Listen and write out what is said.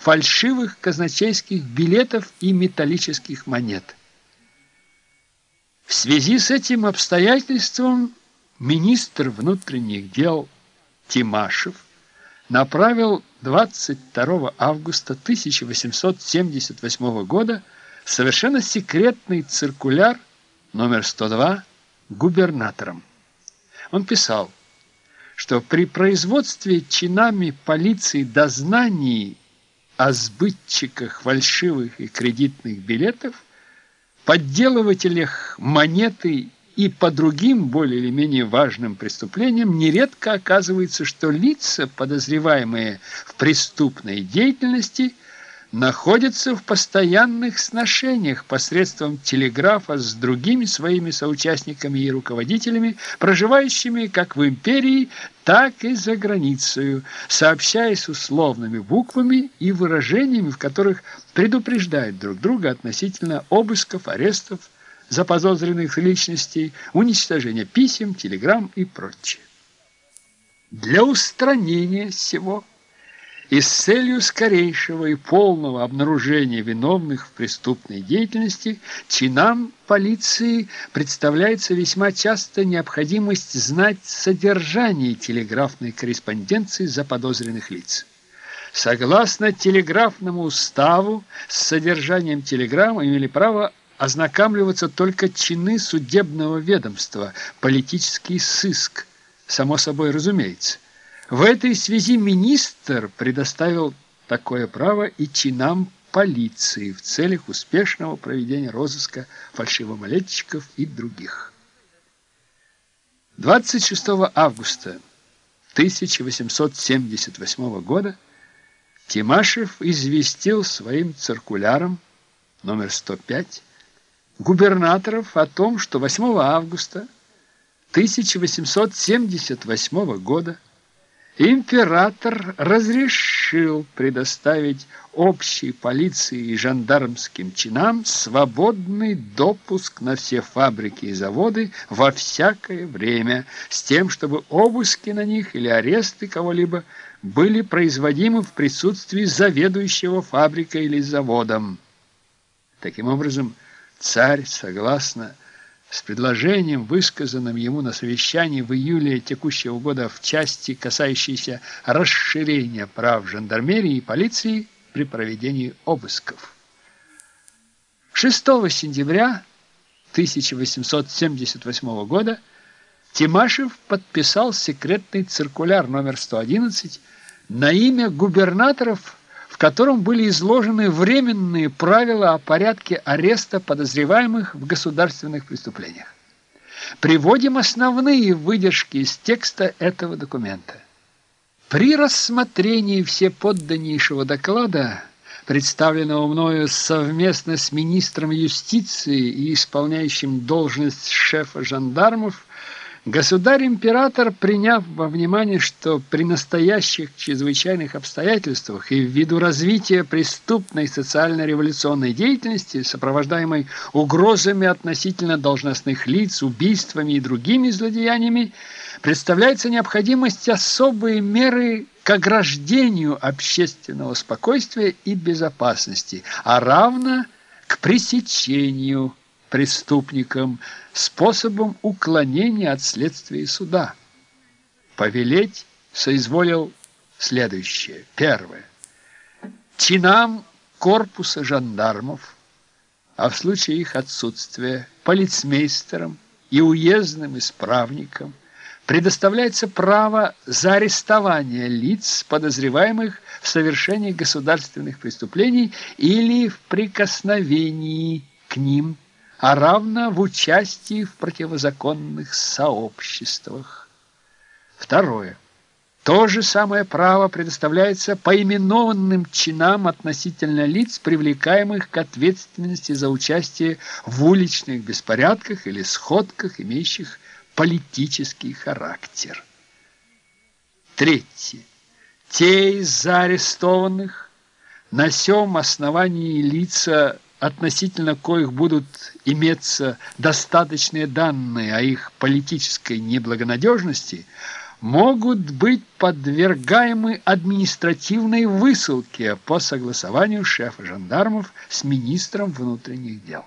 фальшивых казначейских билетов и металлических монет. В связи с этим обстоятельством министр внутренних дел Тимашев направил 22 августа 1878 года совершенно секретный циркуляр номер 102 губернатором. Он писал, что при производстве чинами полиции дознаний о сбытчиках фальшивых и кредитных билетов, подделывателях монеты и по другим более или менее важным преступлениям нередко оказывается, что лица, подозреваемые в преступной деятельности, находятся в постоянных сношениях посредством телеграфа с другими своими соучастниками и руководителями, проживающими как в империи, так и за границей, сообщаясь условными буквами и выражениями, в которых предупреждают друг друга относительно обысков, арестов, заподозренных личностей, уничтожения писем, телеграмм и прочее. Для устранения всего и с целью скорейшего и полного обнаружения виновных в преступной деятельности чинам полиции представляется весьма часто необходимость знать содержание телеграфной корреспонденции заподозренных лиц. Согласно телеграфному уставу, с содержанием телеграмм имели право ознакомливаться только чины судебного ведомства, политический сыск, само собой разумеется. В этой связи министр предоставил такое право и чинам полиции в целях успешного проведения розыска фальшивомонетчиков и других. 26 августа 1878 года Тимашев известил своим циркуляром номер 105 губернаторов о том, что 8 августа 1878 года император разрешил предоставить общей полиции и жандармским чинам свободный допуск на все фабрики и заводы во всякое время, с тем, чтобы обыски на них или аресты кого-либо были производимы в присутствии заведующего фабрикой или заводом. Таким образом, Царь, согласно с предложением, высказанным ему на совещании в июле текущего года в части, касающейся расширения прав жандармерии и полиции при проведении обысков. 6 сентября 1878 года Тимашев подписал секретный циркуляр номер 111 на имя губернаторов котором были изложены временные правила о порядке ареста подозреваемых в государственных преступлениях. Приводим основные выдержки из текста этого документа. При рассмотрении всеподданнейшего доклада, представленного мною совместно с министром юстиции и исполняющим должность шефа жандармов, Государь-император, приняв во внимание, что при настоящих чрезвычайных обстоятельствах и ввиду развития преступной социально-революционной деятельности, сопровождаемой угрозами относительно должностных лиц, убийствами и другими злодеяниями, представляется необходимость особой меры к ограждению общественного спокойствия и безопасности, а равно к пресечению преступникам способом уклонения от следствия суда. Повелеть соизволил следующее. Первое. Чинам корпуса жандармов, а в случае их отсутствия полицмейстерам и уездным исправникам предоставляется право за арестование лиц, подозреваемых в совершении государственных преступлений или в прикосновении к ним а равно в участии в противозаконных сообществах. Второе. То же самое право предоставляется поименованным чинам относительно лиц, привлекаемых к ответственности за участие в уличных беспорядках или сходках, имеющих политический характер. Третье. Те из заарестованных на сём основании лица относительно коих будут иметься достаточные данные о их политической неблагонадежности, могут быть подвергаемы административной высылке по согласованию шефа жандармов с министром внутренних дел.